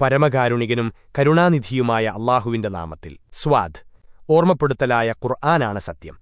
പരമകാരുണികനും കരുണാനിധിയുമായ അള്ളാഹുവിന്റെ നാമത്തിൽ. സ്വാദ്. ഓർമ്മപ്പെടുത്തലായ ഖുർആനാണ് സത്യം.